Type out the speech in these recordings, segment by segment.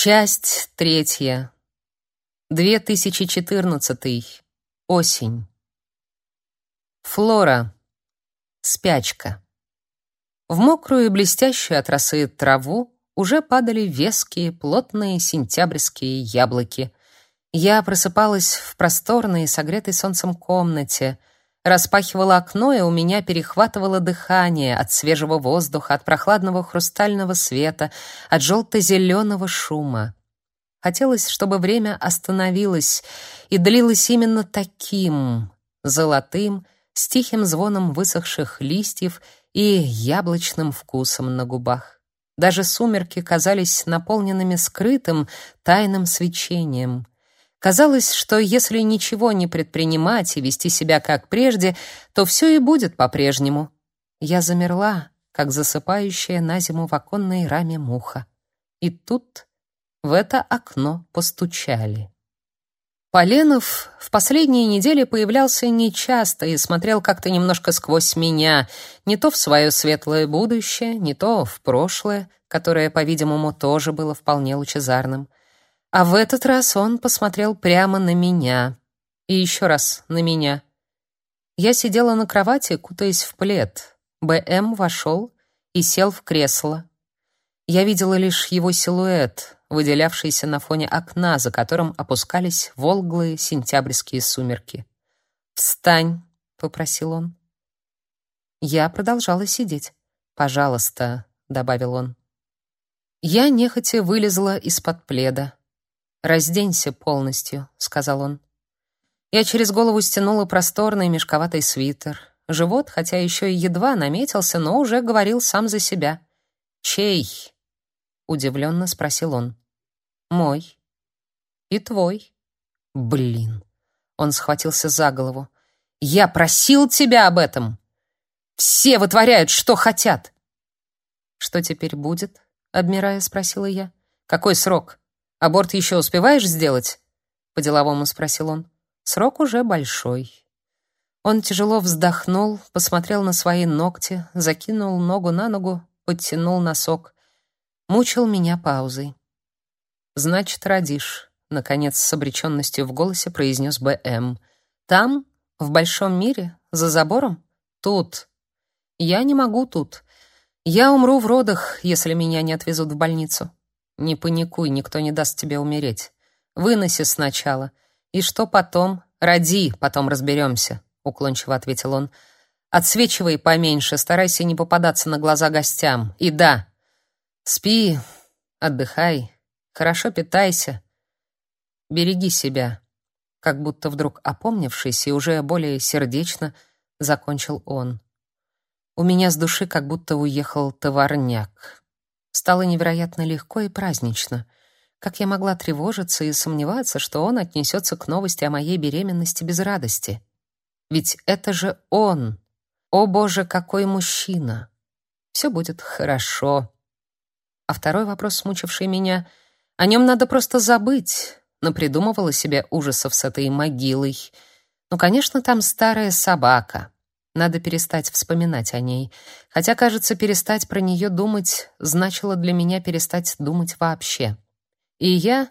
Часть третья. 2014. Осень. Флора. Спячка. В мокрую и блестящую от росы траву уже падали веские, плотные сентябрьские яблоки. Я просыпалась в просторной, согретой солнцем комнате, распахивала окно, и у меня перехватывало дыхание от свежего воздуха, от прохладного хрустального света, от желто-зеленого шума. Хотелось, чтобы время остановилось и длилось именно таким, золотым, с тихим звоном высохших листьев и яблочным вкусом на губах. Даже сумерки казались наполненными скрытым, тайным свечением — Казалось, что если ничего не предпринимать и вести себя как прежде, то все и будет по-прежнему. Я замерла, как засыпающая на зиму в оконной раме муха. И тут в это окно постучали. Поленов в последние недели появлялся нечасто и смотрел как-то немножко сквозь меня, не то в свое светлое будущее, не то в прошлое, которое, по-видимому, тоже было вполне лучезарным. А в этот раз он посмотрел прямо на меня. И еще раз на меня. Я сидела на кровати, кутаясь в плед. БМ вошел и сел в кресло. Я видела лишь его силуэт, выделявшийся на фоне окна, за которым опускались волглые сентябрьские сумерки. «Встань», — попросил он. Я продолжала сидеть. «Пожалуйста», — добавил он. Я нехотя вылезла из-под пледа. «Разденься полностью», — сказал он. Я через голову стянула просторный мешковатый свитер. Живот, хотя еще и едва наметился, но уже говорил сам за себя. «Чей?» — удивленно спросил он. «Мой. И твой». «Блин!» — он схватился за голову. «Я просил тебя об этом! Все вытворяют, что хотят!» «Что теперь будет?» — обмирая, спросила я. «Какой срок?» Аборт еще успеваешь сделать? по-деловому спросил он. Срок уже большой. Он тяжело вздохнул, посмотрел на свои ногти, закинул ногу на ногу, подтянул носок, мучил меня паузой. Значит, родишь, наконец с обреченностью в голосе произнес БМ. Там, в большом мире, за забором? Тут. Я не могу тут. Я умру в родах, если меня не отвезут в больницу. Не паникуй, никто не даст тебе умереть. Выноси сначала. И что потом? Роди, потом разберемся», — уклончиво ответил он. Отсвечивай поменьше, старайся не попадаться на глаза гостям. И да, спи, отдыхай, хорошо питайся. Береги себя. Как будто вдруг опомнившись и уже более сердечно закончил он. У меня с души как будто уехал товарняк. Стало невероятно легко и празднично. Как я могла тревожиться и сомневаться, что он отнесется к новости о моей беременности без радости? Ведь это же он. О, боже, какой мужчина. Все будет хорошо. А второй вопрос, смучивший меня, о нем надо просто забыть. Но придумывала себе ужасов с этой могилой. Ну, конечно, там старая собака. Надо перестать вспоминать о ней. Хотя, кажется, перестать про нее думать значило для меня перестать думать вообще. И я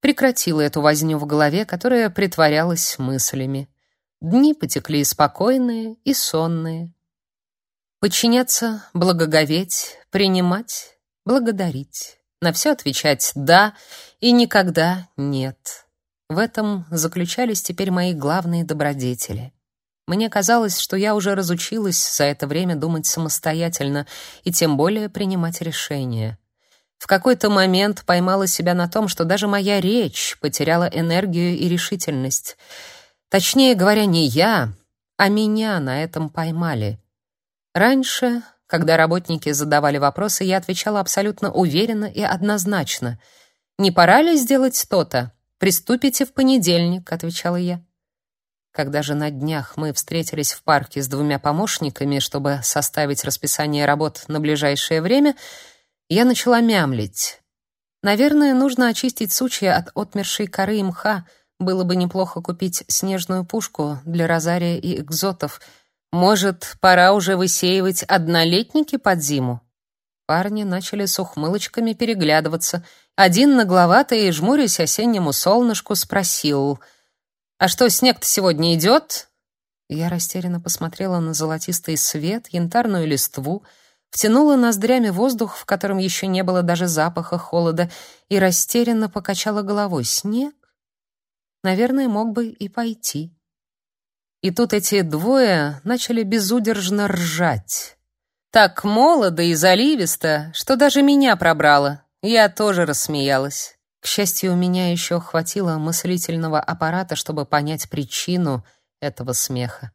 прекратила эту возню в голове, которая притворялась мыслями. Дни потекли спокойные и сонные. Подчиняться, благоговеть, принимать, благодарить. На все отвечать «да» и никогда «нет». В этом заключались теперь мои главные добродетели. Мне казалось, что я уже разучилась за это время думать самостоятельно и тем более принимать решения. В какой-то момент поймала себя на том, что даже моя речь потеряла энергию и решительность. Точнее говоря, не я, а меня на этом поймали. Раньше, когда работники задавали вопросы, я отвечала абсолютно уверенно и однозначно. «Не пора ли сделать то-то? Приступите в понедельник», — отвечала я. Когда же на днях мы встретились в парке с двумя помощниками, чтобы составить расписание работ на ближайшее время, я начала мямлить. Наверное, нужно очистить сучья от отмершей коры и мха. Было бы неплохо купить снежную пушку для розария и экзотов. Может, пора уже высеивать однолетники под зиму? Парни начали с ухмылочками переглядываться. Один нагловатый, жмурясь осеннему солнышку, спросил: "А что, снег-то сегодня идет?» Я растерянно посмотрела на золотистый свет, янтарную листву, втянула ноздрями воздух, в котором еще не было даже запаха холода, и растерянно покачала головой. Снег? Наверное, мог бы и пойти. И тут эти двое начали безудержно ржать. Так молодо и заливисто, что даже меня пробрало. Я тоже рассмеялась. К счастью, у меня еще хватило мыслительного аппарата, чтобы понять причину этого смеха.